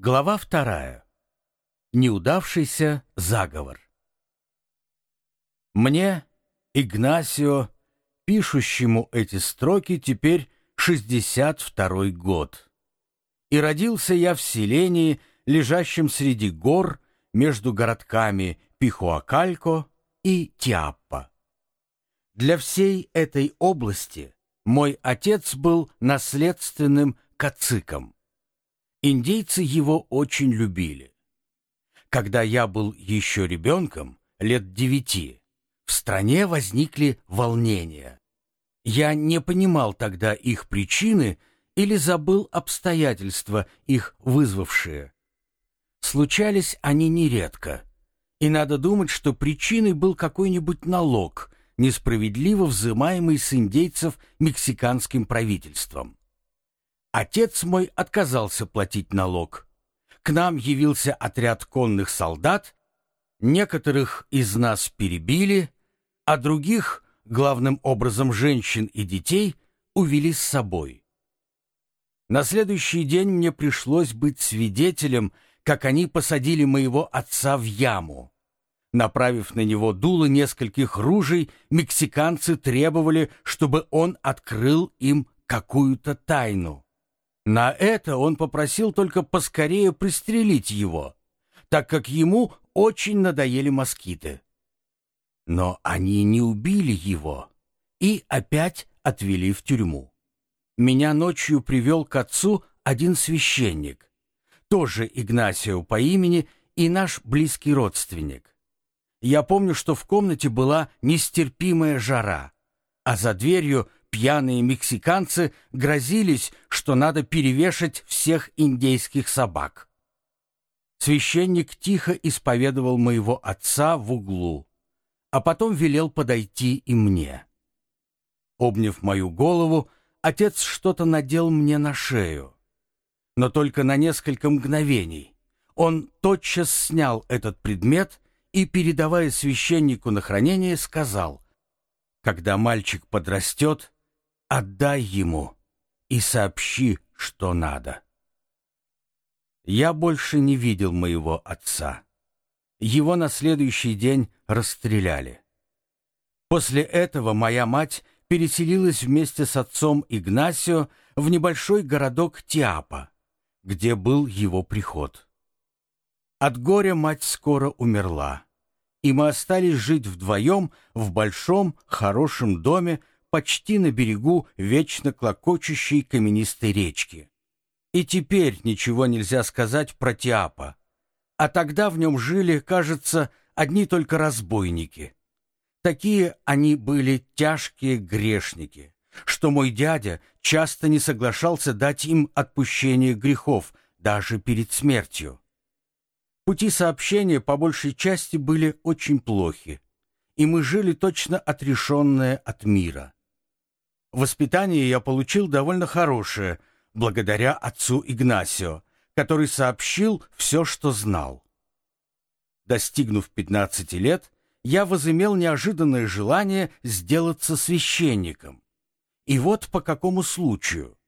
Глава вторая. Неудавшийся заговор. Мне, Игнасио, пишущему эти строки, теперь 62 год. И родился я в селении, лежащем среди гор между городками Пихуакалько и Тиаппа. Для всей этой области мой отец был наследственным кациком. Индейцы его очень любили. Когда я был еще ребенком, лет девяти, в стране возникли волнения. Я не понимал тогда их причины или забыл обстоятельства, их вызвавшие. Случались они нередко, и надо думать, что причиной был какой-нибудь налог, несправедливо взимаемый с индейцев мексиканским правительством. Отец мой отказался платить налог. К нам явился отряд конных солдат, некоторых из нас перебили, а других, главным образом женщин и детей, увели с собой. На следующий день мне пришлось быть свидетелем, как они посадили моего отца в яму. Направив на него дуло нескольких ружей, мексиканцы требовали, чтобы он открыл им какую-то тайну. На это он попросил только поскорее пристрелить его, так как ему очень надоели москиты. Но они не убили его и опять отвели в тюрьму. Меня ночью привел к отцу один священник, тоже Игнасио по имени и наш близкий родственник. Я помню, что в комнате была нестерпимая жара, а за дверью пьяные мексиканцы грозились, что надо перевешать всех индейских собак. Священник тихо исповедовал моего отца в углу, а потом велел подойти и мне. Обняв мою голову, отец что-то надел мне на шею, но только на несколько мгновений. Он тотчас снял этот предмет и, передавая священнику на хранение, сказал, «Когда мальчик подрастет, Отдай ему и сообщи, что надо. Я больше не видел моего отца. Его на следующий день расстреляли. После этого моя мать переселилась вместе с отцом Игнасио в небольшой городок Тиапа, где был его приход. От горя мать скоро умерла, и мы остались жить вдвоем в большом, хорошем доме почти на берегу вечно клокочущей каменистой речки. И теперь ничего нельзя сказать про Тиапа. А тогда в нем жили, кажется, одни только разбойники. Такие они были тяжкие грешники, что мой дядя часто не соглашался дать им отпущение грехов, даже перед смертью. Пути сообщения по большей части были очень плохи, и мы жили точно отрешенные от мира. Воспитание я получил довольно хорошее, благодаря отцу Игнасио, который сообщил все, что знал. Достигнув 15 лет, я возымел неожиданное желание сделаться священником. И вот по какому случаю.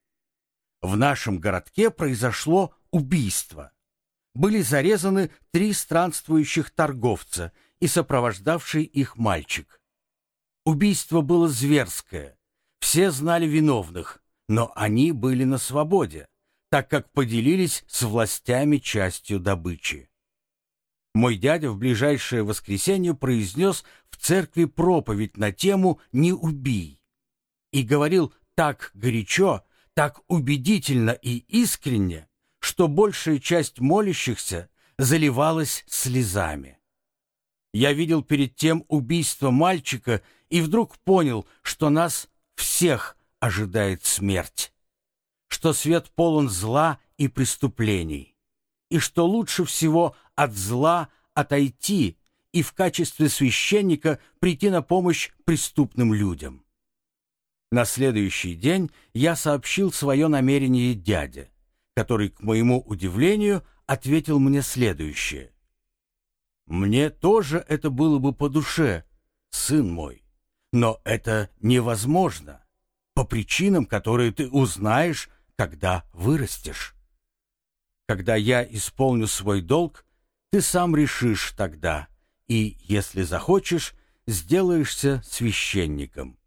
В нашем городке произошло убийство. Были зарезаны три странствующих торговца и сопровождавший их мальчик. Убийство было зверское, все знали виновных, но они были на свободе, так как поделились с властями частью добычи. Мой дядя в ближайшее воскресенье произнес в церкви проповедь на тему «Не убий» и говорил так горячо, так убедительно и искренне, что большая часть молящихся заливалась слезами. Я видел перед тем убийство мальчика и вдруг понял, что нас всех ожидает смерть, что свет полон зла и преступлений, и что лучше всего от зла отойти и в качестве священника прийти на помощь преступным людям. На следующий день я сообщил свое намерение дяде, который, к моему удивлению, ответил мне следующее. «Мне тоже это было бы по душе, сын мой. Но это невозможно по причинам, которые ты узнаешь, когда вырастешь. Когда я исполню свой долг, ты сам решишь тогда, и, если захочешь, сделаешься священником.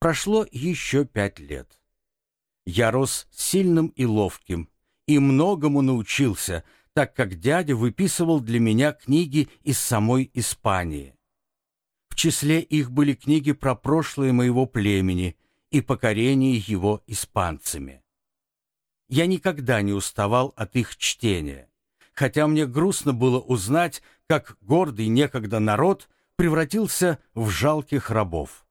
Прошло еще пять лет. Я рос сильным и ловким, и многому научился, так как дядя выписывал для меня книги из самой Испании. Числе их были книги про прошлое моего племени и покорение его испанцами. Я никогда не уставал от их чтения, хотя мне грустно было узнать, как гордый некогда народ превратился в жалких рабов.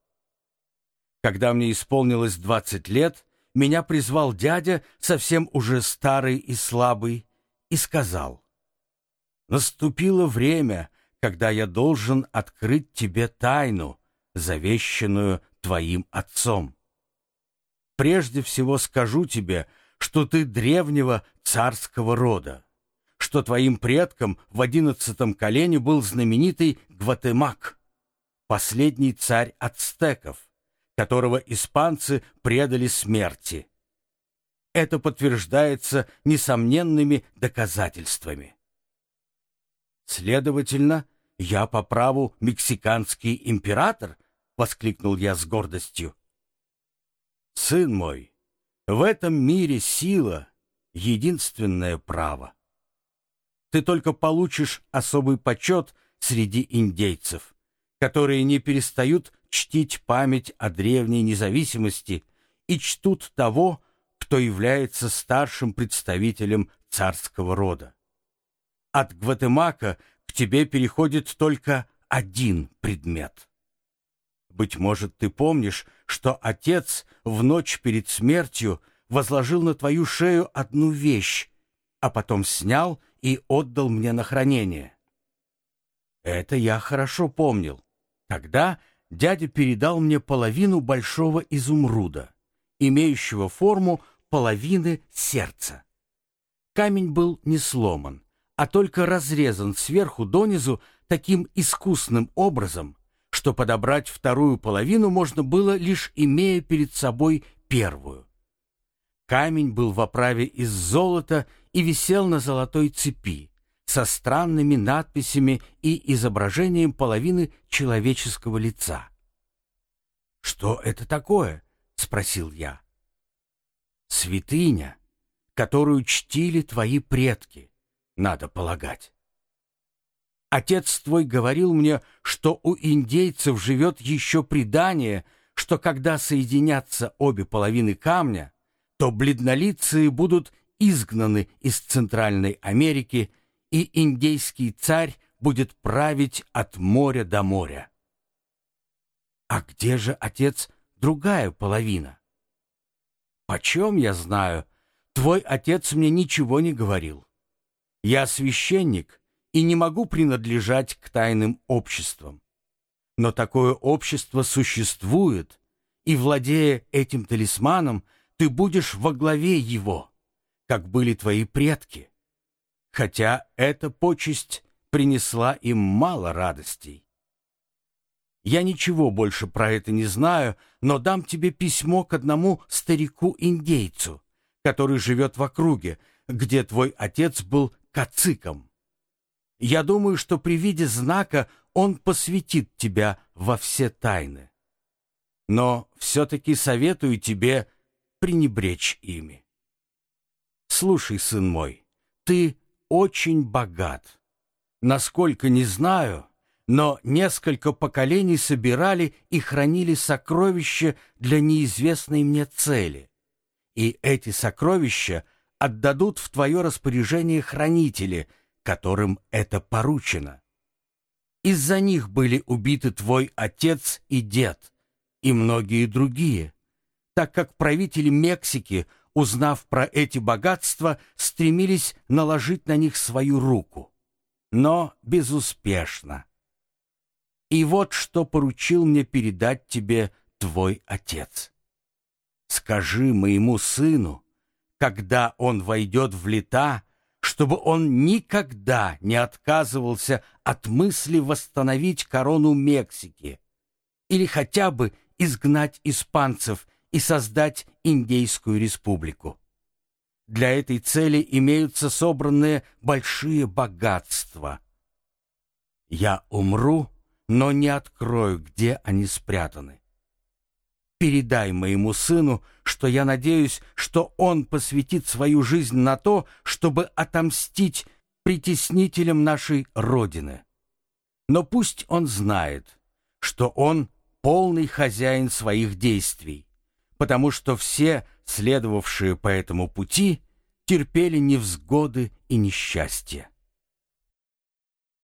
Когда мне исполнилось двадцать лет, меня призвал дядя, совсем уже старый и слабый, и сказал, «Наступило время, когда я должен открыть тебе тайну, завещанную твоим отцом. Прежде всего скажу тебе, что ты древнего царского рода, что твоим предком в одиннадцатом колене был знаменитый Гватемак, последний царь ацтеков, которого испанцы предали смерти. Это подтверждается несомненными доказательствами. Следовательно, я по праву мексиканский император, воскликнул я с гордостью. Сын мой, в этом мире сила — единственное право. Ты только получишь особый почет среди индейцев, которые не перестают чтить память о древней независимости и чтут того, кто является старшим представителем царского рода. От Гватемака к тебе переходит только один предмет. Быть может, ты помнишь, что отец в ночь перед смертью возложил на твою шею одну вещь, а потом снял и отдал мне на хранение. Это я хорошо помнил. Тогда дядя передал мне половину большого изумруда, имеющего форму половины сердца. Камень был не сломан, а только разрезан сверху донизу таким искусным образом, что подобрать вторую половину можно было лишь имея перед собой первую. Камень был в оправе из золота и висел на золотой цепи, со странными надписями и изображением половины человеческого лица. «Что это такое?» — спросил я. «Святыня, которую чтили твои предки, надо полагать. Отец твой говорил мне, что у индейцев живет еще предание, что когда соединятся обе половины камня, то бледнолицые будут изгнаны из Центральной Америки и индейский царь будет править от моря до моря. А где же, отец, другая половина? Почем я знаю? Твой отец мне ничего не говорил. Я священник и не могу принадлежать к тайным обществам. Но такое общество существует, и, владея этим талисманом, ты будешь во главе его, как были твои предки хотя эта почесть принесла им мало радостей. Я ничего больше про это не знаю, но дам тебе письмо к одному старику-индейцу, который живет в округе, где твой отец был кациком. Я думаю, что при виде знака он посвятит тебя во все тайны. Но все-таки советую тебе пренебречь ими. Слушай, сын мой, ты очень богат. Насколько не знаю, но несколько поколений собирали и хранили сокровища для неизвестной мне цели. И эти сокровища отдадут в твое распоряжение хранители, которым это поручено. Из-за них были убиты твой отец и дед, и многие другие, так как правители Мексики узнав про эти богатства, стремились наложить на них свою руку. Но безуспешно. И вот что поручил мне передать тебе твой отец. Скажи моему сыну, когда он войдет в лета, чтобы он никогда не отказывался от мысли восстановить корону Мексики или хотя бы изгнать испанцев и создать Индейскую республику. для этой цели имеются собранные большие богатства. Я умру, но не открою, где они спрятаны. Передай моему сыну, что я надеюсь, что он посвятит свою жизнь на то, чтобы отомстить притеснителям нашей Родины. Но пусть он знает, что он полный хозяин своих действий, потому что все, следовавшие по этому пути, терпели невзгоды и несчастья.